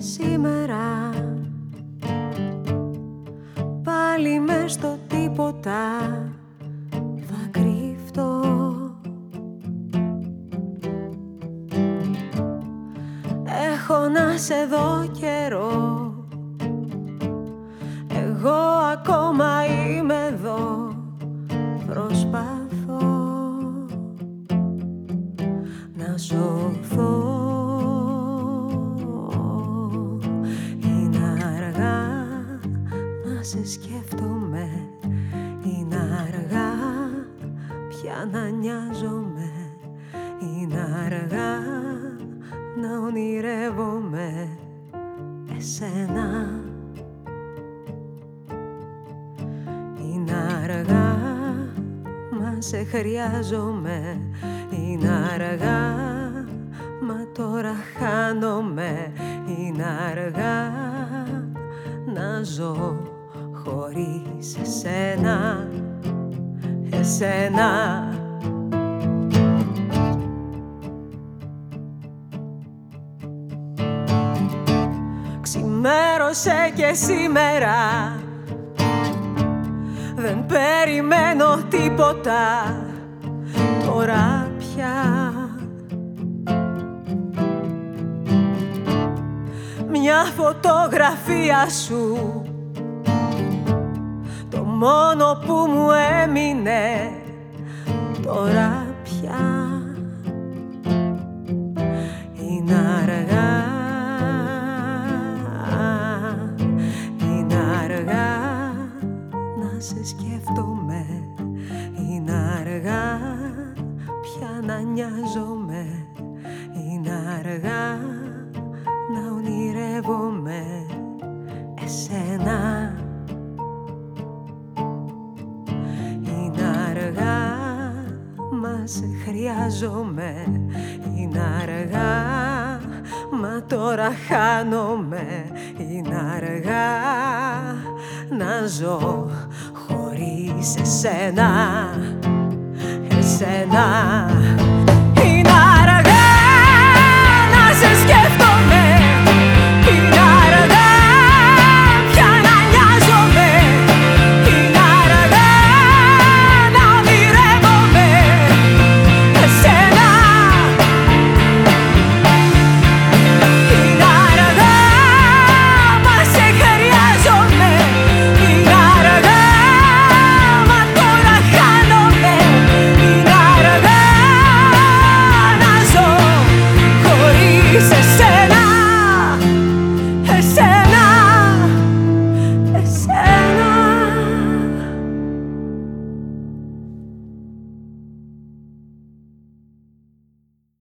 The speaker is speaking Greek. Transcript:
σήμερα. Πάλι μες στο τίποτα. Θα κρύφτω Έχω να σε δω καιρό. Εγώ ακόμα είμαι εδώ. Προσπαθώ να σωθώ να σε σκέφτομαι. Είναι αργά πια να νοιάζομαι. Είναι αργά να ονειρεύομαι. Εσένα. Είναι αργά, μα σε χρειάζομαι. Είναι αργά, μα τώρα χάνομαι. Είναι αργά να ζω χωρίς εσένα Εσένα. Ξημέρωσε και σήμερα. Δεν περιμένω τίποτα Τώρα πια. Μια φωτογραφία σου Το μόνο που μου έμεινε. Τώρα πια Είναι αργά. Είναι αργά να σε σκέφτομαι. Είναι αργά πια να νοιάζομαι. Είναι αργά να ονειρεύομαι. Εσένα σε χρειάζομαι. Είναι αργά μα τώρα χάνομαι. Είναι αργά να ζω χωρίς εσένα. Εσένα